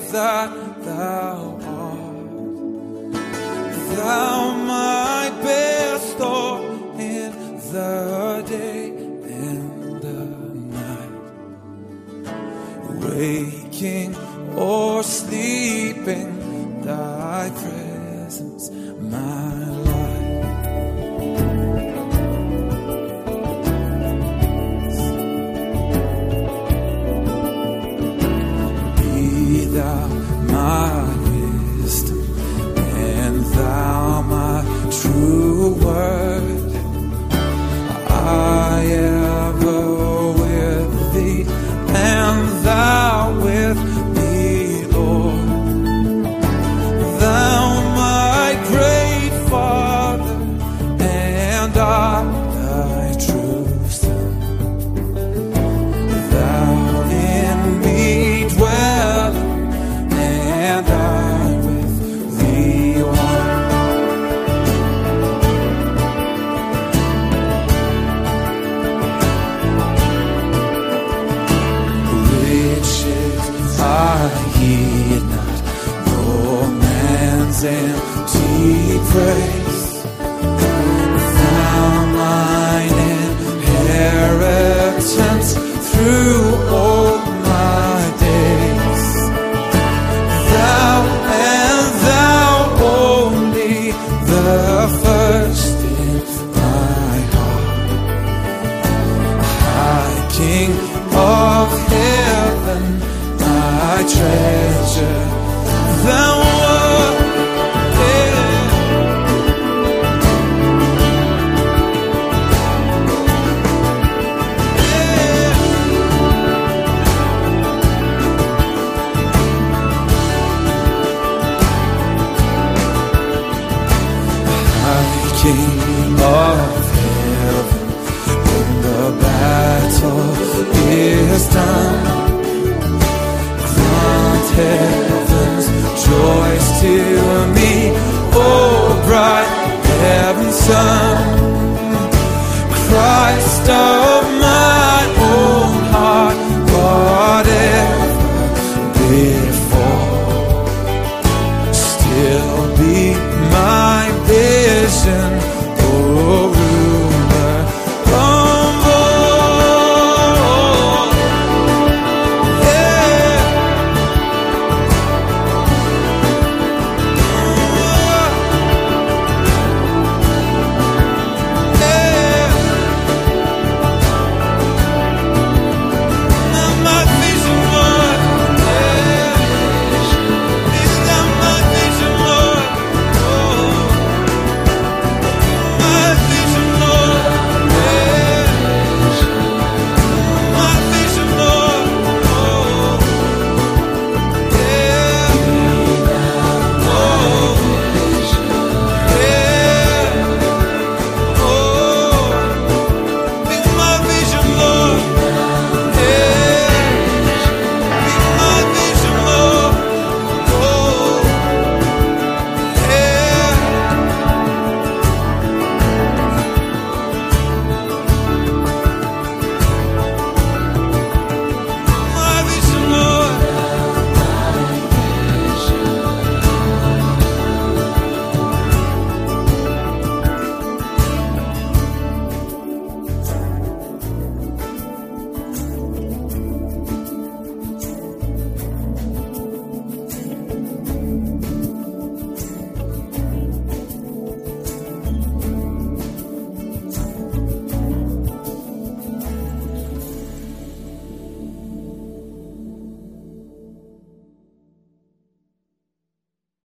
that thou art. Thou my best thought in the day and the night. Waking or sleeping, thy presence, my. Empty praise. Thou mine inheritance through all my days. Thou and thou only, the first in my heart. High King of heaven, my treasure, King of heaven, when the battle is done, grant heaven's joys to me, oh bright heaven's Son, Christ of my own heart, whatever before still be my vision